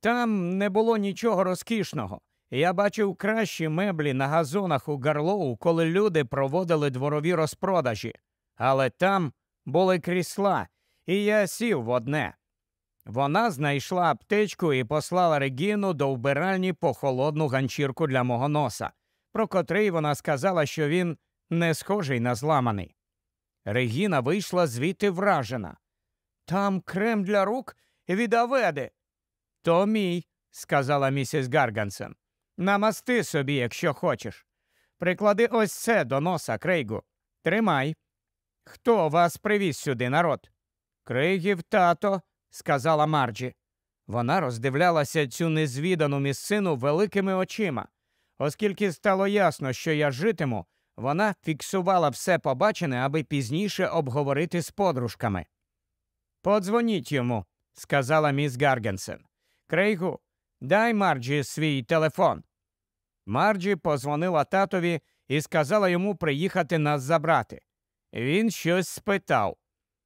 Там не було нічого розкішного, Я бачив кращі меблі на газонах у Гарлоу, коли люди проводили дворові розпродажі, але там були крісла, і я сів в одне. Вона знайшла аптечку і послала Регіну до вбиральні по холодну ганчірку для мого носа, про котрий вона сказала, що він не схожий на зламаний. Регіна вийшла звідти вражена. Там крем для рук від Аведи. То мій, сказала місіс Гаргансен. Намасти собі, якщо хочеш. Приклади ось це до носа, Крейгу. Тримай. Хто вас привіз сюди, народ? Крейгів тато, сказала Марджі. Вона роздивлялася цю незвідану місцину великими очима. Оскільки стало ясно, що я житиму, вона фіксувала все побачене, аби пізніше обговорити з подружками. Подзвоніть йому, сказала міс Гаргенсен. Крейгу, дай Марджі свій телефон. Марджі позвонила татові і сказала йому приїхати нас забрати. Він щось спитав.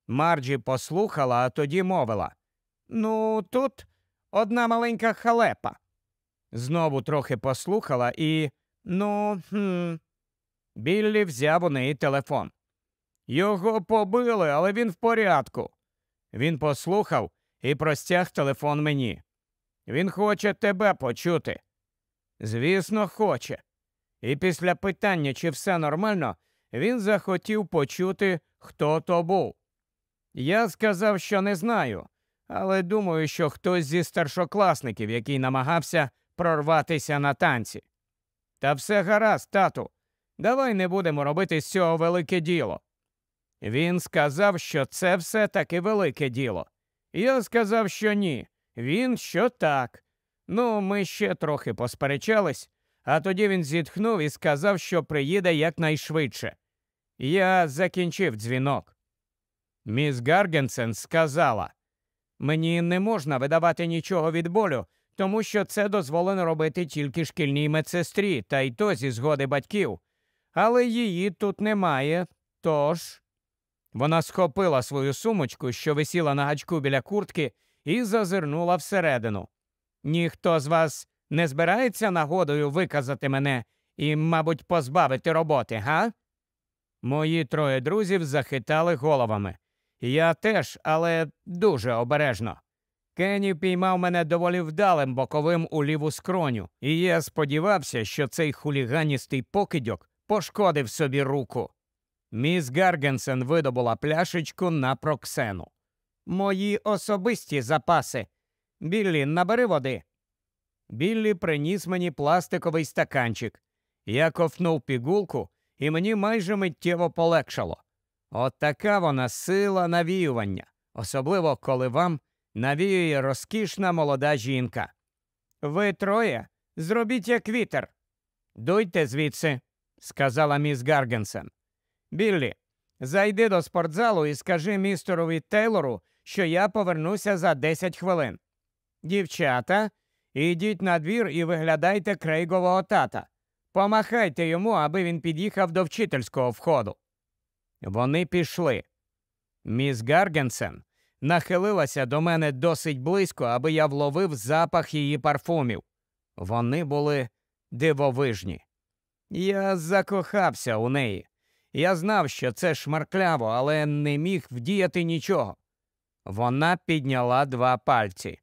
Марджі послухала, а тоді мовила Ну, тут одна маленька халепа. Знову трохи послухала і. Ну, хм. Біллі взяв у неї телефон. Його побили, але він в порядку. Він послухав і простяг телефон мені. Він хоче тебе почути. Звісно, хоче. І після питання, чи все нормально, він захотів почути, хто то був. Я сказав, що не знаю, але думаю, що хтось зі старшокласників, який намагався прорватися на танці. Та все гаразд, тату. Давай не будемо робити з цього велике діло. Він сказав, що це все таки велике діло. Я сказав, що ні. Він що так. Ну, ми ще трохи посперечались, а тоді він зітхнув і сказав, що приїде якнайшвидше. Я закінчив дзвінок. Міс Гаргенсен сказала мені не можна видавати нічого від болю, тому що це дозволено робити тільки шкільній медсестрі, та й то зі згоди батьків. Але її тут немає. Тож. Вона схопила свою сумочку, що висіла на гачку біля куртки, і зазирнула всередину. Ніхто з вас не збирається нагодою виказати мене і, мабуть, позбавити роботи, га? Мої троє друзів захитали головами. Я теж, але дуже обережно. Кенні піймав мене доволі вдалим боковим у ліву скроню, і я сподівався, що цей хуліганістий покидьок пошкодив собі руку. Міс Гаргенсен видобула пляшечку на проксену. Мої особисті запаси. Біллі, набери води. Біллі приніс мені пластиковий стаканчик. Я ковтнув пігулку, і мені майже миттєво полегшало. От така вона сила навіювання, особливо коли вам навіює розкішна молода жінка. Ви троє зробіть як вітер. Дуйте звідси, сказала міс Гаргенсен. Біллі, зайди до спортзалу і скажи містерові Тейлору, що я повернуся за 10 хвилин. Дівчата, ідіть на двір і виглядайте крейгового тата. Помахайте йому, аби він під'їхав до вчительського входу. Вони пішли. Міс Гаргенсен нахилилася до мене досить близько, аби я вловив запах її парфумів. Вони були дивовижні. Я закохався у неї. Я знав, що це шмаркляво, але не міг вдіяти нічого. Вона підняла два пальці.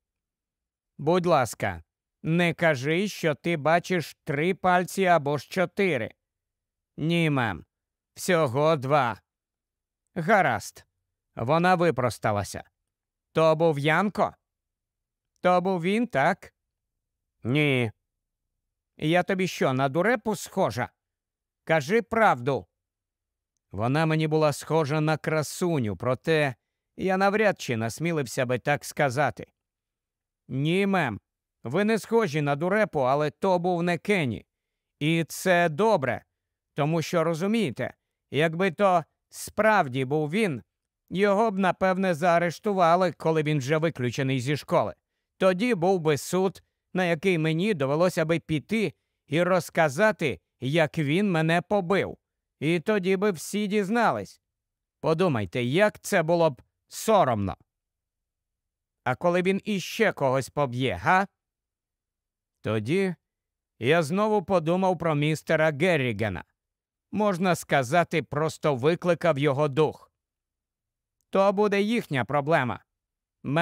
Будь ласка, не кажи, що ти бачиш три пальці або ж чотири. Ні, мем, всього два. Гаразд. Вона випросталася. То був Янко? То був він, так? Ні. Я тобі що, на дурепу схожа? Кажи правду. Вона мені була схожа на красуню, проте я навряд чи насмілився би так сказати. Ні, мем, ви не схожі на дурепу, але то був не Кенні. І це добре, тому що розумієте, якби то справді був він, його б, напевне, заарештували, коли він вже виключений зі школи. Тоді був би суд, на який мені довелося би піти і розказати, як він мене побив. І тоді би всі дізнались. Подумайте, як це було б соромно. А коли він іще когось поб'є, га? Тоді я знову подумав про містера Геррігана. Можна сказати, просто викликав його дух. То буде їхня проблема. Мене